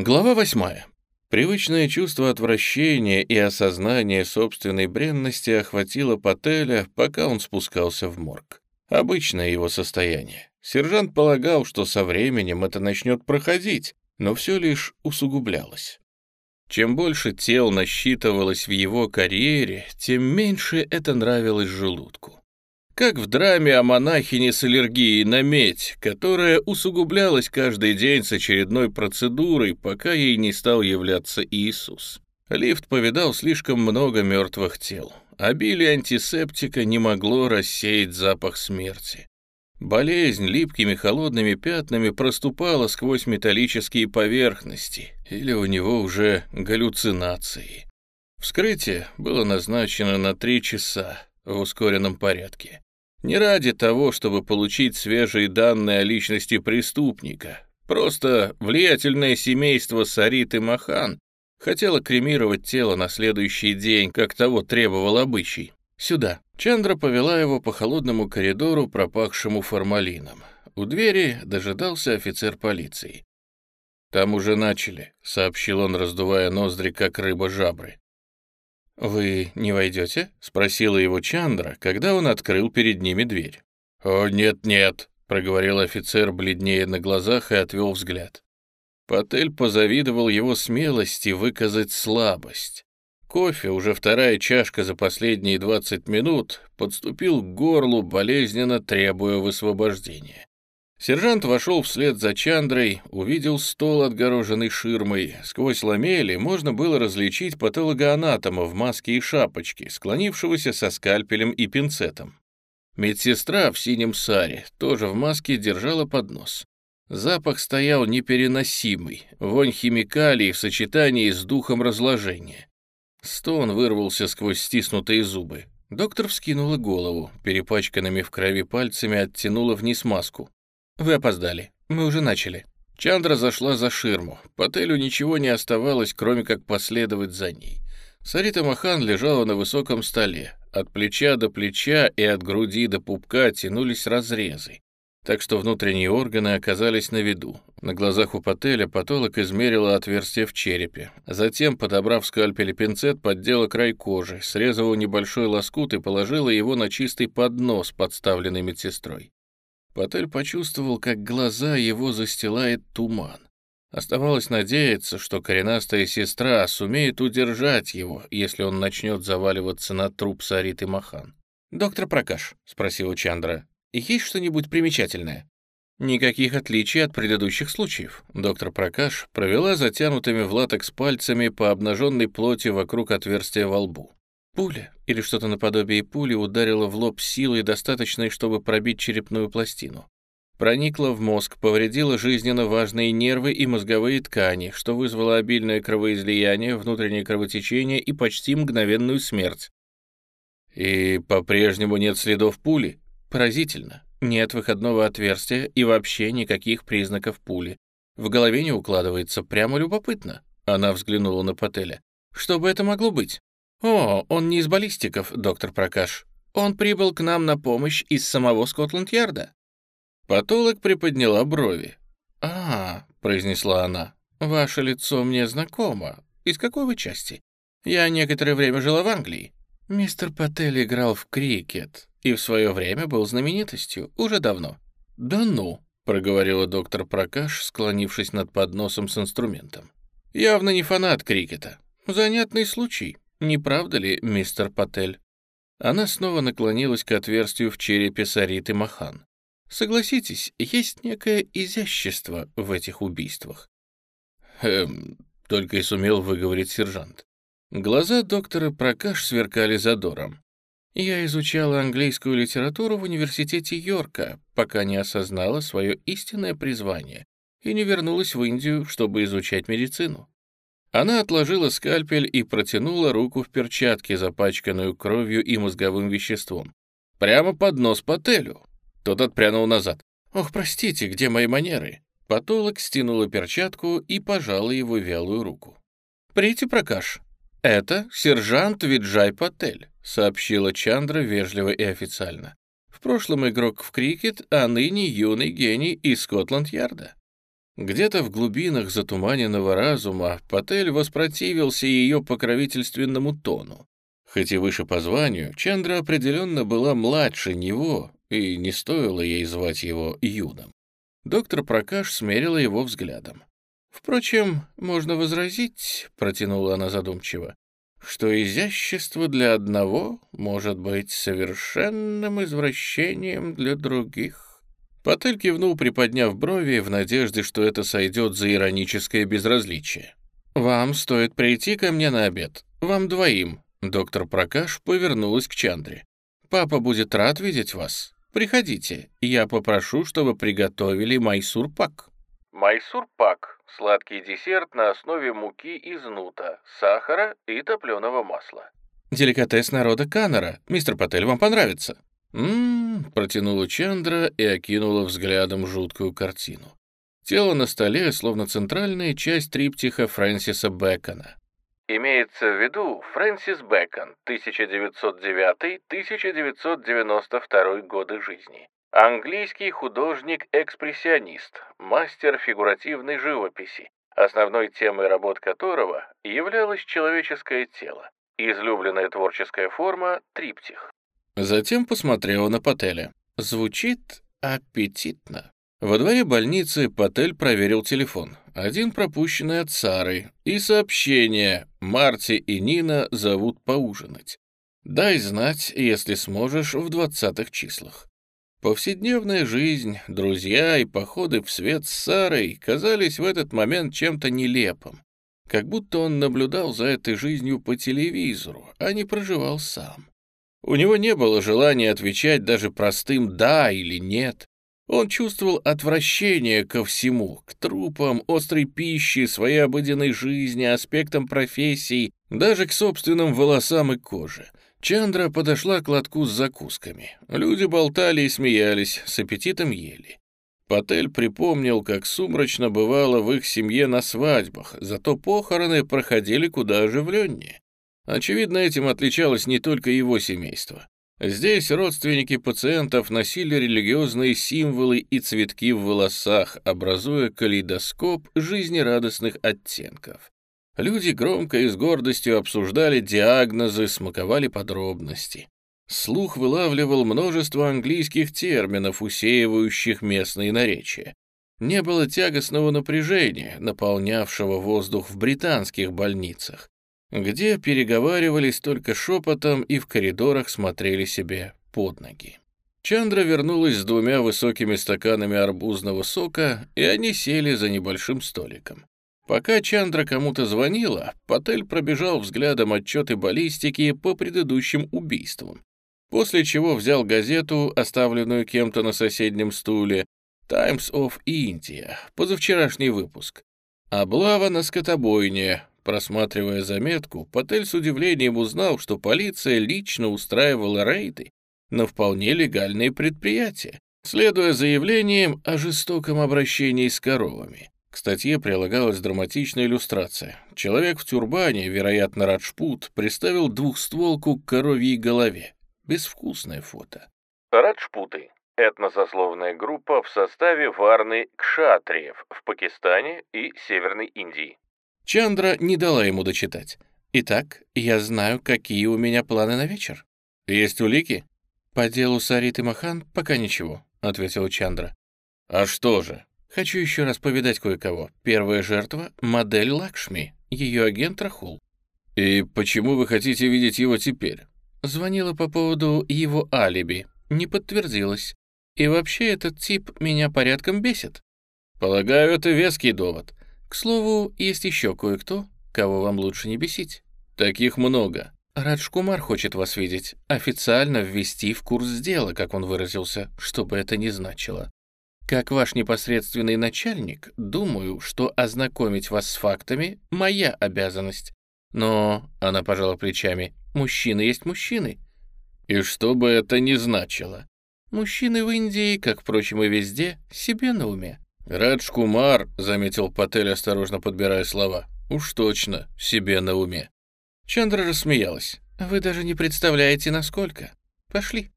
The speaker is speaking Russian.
Глава восьмая. Привычное чувство отвращения и осознание собственной бренности охватило Пателя, пока он спускался в морг. Обычное его состояние. Сержант полагал, что со временем это начнет проходить, но все лишь усугублялось. Чем больше тел насчитывалось в его карьере, тем меньше это нравилось желудку как в драме о монахине с аллергией на медь, которая усугублялась каждый день с очередной процедурой, пока ей не стал являться Иисус. Лифт повидал слишком много мертвых тел. Обилие антисептика не могло рассеять запах смерти. Болезнь липкими холодными пятнами проступала сквозь металлические поверхности, или у него уже галлюцинации. Вскрытие было назначено на три часа в ускоренном порядке. Не ради того, чтобы получить свежие данные о личности преступника. Просто влиятельное семейство Сарит и Махан хотело кремировать тело на следующий день, как того требовал обычай. «Сюда». Чандра повела его по холодному коридору, пропахшему формалином. У двери дожидался офицер полиции. «Там уже начали», — сообщил он, раздувая ноздри, как рыба жабры. «Вы не войдете?» — спросила его Чандра, когда он открыл перед ними дверь. «О, нет-нет», — проговорил офицер бледнее на глазах и отвел взгляд. Патель позавидовал его смелости выказать слабость. Кофе, уже вторая чашка за последние двадцать минут, подступил к горлу, болезненно требуя высвобождения. Сержант вошел вслед за Чандрой, увидел стол, отгороженный ширмой. Сквозь ламели можно было различить патологоанатома в маске и шапочке, склонившегося со скальпелем и пинцетом. Медсестра в синем саре, тоже в маске, держала поднос. Запах стоял непереносимый, вонь химикалий в сочетании с духом разложения. Стон вырвался сквозь стиснутые зубы. Доктор вскинула голову, перепачканными в крови пальцами оттянула вниз маску. «Вы опоздали. Мы уже начали». Чандра зашла за ширму. Пателю ничего не оставалось, кроме как последовать за ней. Сарита Махан лежала на высоком столе. От плеча до плеча и от груди до пупка тянулись разрезы. Так что внутренние органы оказались на виду. На глазах у Пателя патолог измерила отверстие в черепе. Затем, подобрав скальпель и пинцет, поддела край кожи, срезала небольшой лоскут и положила его на чистый поднос, подставленный медсестрой. Патель почувствовал, как глаза его застилает туман. Оставалось надеяться, что коренастая сестра сумеет удержать его, если он начнет заваливаться на труп Сариты Махан. «Доктор Пракаш», — спросила Чандра, — «есть что-нибудь примечательное?» Никаких отличий от предыдущих случаев. Доктор Пракаш провела затянутыми в латекс пальцами по обнаженной плоти вокруг отверстия во лбу. Пуля или что-то наподобие пули ударило в лоб силой, достаточной, чтобы пробить черепную пластину. Проникла в мозг, повредила жизненно важные нервы и мозговые ткани, что вызвало обильное кровоизлияние, внутреннее кровотечение и почти мгновенную смерть. И по-прежнему нет следов пули? Поразительно. Нет выходного отверстия и вообще никаких признаков пули. В голове не укладывается, прямо любопытно. Она взглянула на Пателя. Что бы это могло быть? «О, он не из баллистиков, доктор Прокаш. Он прибыл к нам на помощь из самого Скотланд-Ярда». Патолог приподняла брови. «А, — произнесла она, — ваше лицо мне знакомо. Из какой вы части? Я некоторое время жила в Англии. Мистер Паттель играл в крикет и в свое время был знаменитостью, уже давно». «Да ну», — проговорила доктор Прокаш, склонившись над подносом с инструментом. «Явно не фанат крикета. Занятный случай. Не правда ли, мистер Патель?» Она снова наклонилась к отверстию в черепе Сариты Махан. «Согласитесь, есть некое изящество в этих убийствах». «Эм...» — только и сумел выговорить сержант. Глаза доктора Прокаш сверкали задором. «Я изучала английскую литературу в университете Йорка, пока не осознала свое истинное призвание и не вернулась в Индию, чтобы изучать медицину. Она отложила скальпель и протянула руку в перчатке, запачканную кровью и мозговым веществом. Прямо под нос Пателю. Тот отпрянул назад. «Ох, простите, где мои манеры?» Патолог стянула перчатку и пожала его вялую руку. «Прити Пракаш, это сержант Виджай Патель», сообщила Чандра вежливо и официально. «В прошлом игрок в крикет, а ныне юный гений из Скотланд-Ярда». Где-то в глубинах затуманенного разума Патель воспротивился ее покровительственному тону. Хоть и выше по званию, Чандра определенно была младше него, и не стоило ей звать его Юном. Доктор Прокаш смерила его взглядом. «Впрочем, можно возразить», — протянула она задумчиво, «что изящество для одного может быть совершенным извращением для других». Потель кивнул, приподняв брови, в надежде, что это сойдет за ироническое безразличие. «Вам стоит прийти ко мне на обед. Вам двоим». Доктор Прокаш повернулась к Чандре. «Папа будет рад видеть вас. Приходите. Я попрошу, чтобы приготовили майсур-пак». Майсур-пак — сладкий десерт на основе муки из нута, сахара и топленого масла. «Деликатес народа Канара. Мистер Патель, вам понравится». «М-м-м», протянула Чандра и окинула взглядом жуткую картину. Тело на столе, словно центральная часть триптиха Фрэнсиса Бэкона. Имеется в виду Фрэнсис Бэкон, 1909-1992 годы жизни. Английский художник-экспрессионист, мастер фигуративной живописи, основной темой работ которого являлось человеческое тело. Излюбленная творческая форма — триптих. Затем посмотрела на Пателя. Звучит аппетитно. Во дворе больницы Патель проверил телефон. Один пропущенный от Сары. И сообщение «Марти и Нина зовут поужинать». Дай знать, если сможешь, в двадцатых числах. Повседневная жизнь, друзья и походы в свет с Сарой казались в этот момент чем-то нелепым. Как будто он наблюдал за этой жизнью по телевизору, а не проживал сам. У него не было желания отвечать даже простым «да» или «нет». Он чувствовал отвращение ко всему, к трупам, острой пище, своей обыденной жизни, аспектам профессий, даже к собственным волосам и коже. Чандра подошла к лотку с закусками. Люди болтали и смеялись, с аппетитом ели. Патель припомнил, как сумрачно бывало в их семье на свадьбах, зато похороны проходили куда оживленнее. Очевидно, этим отличалось не только его семейство. Здесь родственники пациентов носили религиозные символы и цветки в волосах, образуя калейдоскоп жизнерадостных оттенков. Люди громко и с гордостью обсуждали диагнозы, смаковали подробности. Слух вылавливал множество английских терминов, усеивающих местные наречия. Не было тягостного напряжения, наполнявшего воздух в британских больницах где переговаривались только шепотом и в коридорах смотрели себе под ноги. Чандра вернулась с двумя высокими стаканами арбузного сока, и они сели за небольшим столиком. Пока Чандра кому-то звонила, Патель пробежал взглядом отчеты баллистики по предыдущим убийствам, после чего взял газету, оставленную кем-то на соседнем стуле, «Times of India», позавчерашний выпуск. Облава на скотобойне, Просматривая заметку, Патель с удивлением узнал, что полиция лично устраивала рейды на вполне легальные предприятия, следуя заявлениям о жестоком обращении с коровами. К статье прилагалась драматичная иллюстрация. Человек в тюрбане, вероятно, Раджпут, приставил двухстволку к коровьей голове. Безвкусное фото. Раджпуты — этносословная группа в составе варны кшатриев в Пакистане и Северной Индии. Чандра не дала ему дочитать. «Итак, я знаю, какие у меня планы на вечер». «Есть улики?» «По делу Сариты Махан пока ничего», — ответила Чандра. «А что же?» «Хочу еще раз повидать кое-кого. Первая жертва — модель Лакшми, ее агент Рахул». «И почему вы хотите видеть его теперь?» Звонила по поводу его алиби. Не подтвердилось. И вообще этот тип меня порядком бесит. Полагаю, это веский довод. К слову, есть еще кое-кто, кого вам лучше не бесить. Таких много. Радж Кумар хочет вас видеть, официально ввести в курс дела, как он выразился, что бы это ни значило. Как ваш непосредственный начальник, думаю, что ознакомить вас с фактами — моя обязанность. Но, — она пожала плечами, — мужчины есть мужчины. И что бы это ни значило. Мужчины в Индии, как, впрочем, и везде, себе на уме. «Радж Кумар», — заметил Патель, осторожно подбирая слова, — «уж точно, себе на уме». Чандра рассмеялась. «Вы даже не представляете, насколько. Пошли».